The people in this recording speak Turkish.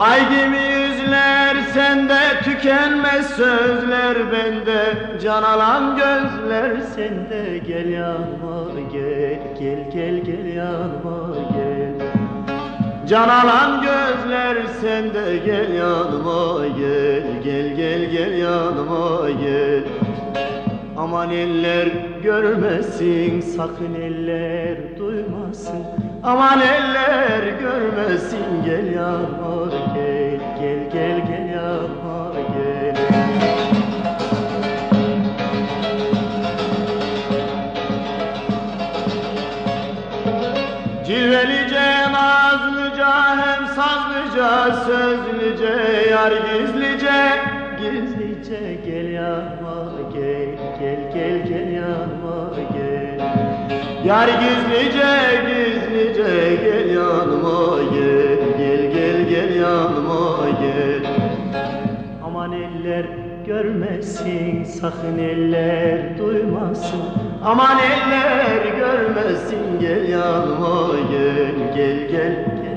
Ay gibi yüzler sende tükenmez sözler bende. Can alan gözler sende Gel yanıma gel gel gel gel yanıma gel. Can alan gözler sende Gel yanıma gel gel gel gel yanıma gel. Aman eller görmesin sakın eller duymasın. Aman eller görmesin gel yanıma gel Gel gel gel yanıma gel Cilvelice, nazlıca, hem sazlıca, sözlüce, yar gizlice, gizlice gel yanıma gel, gel gel gel yanıma gel. Yar gizlice, gizlice gel. Aman eller görmesin, sakın eller duymasın. Aman eller görmesin, gel yanıma gel, gel gel gel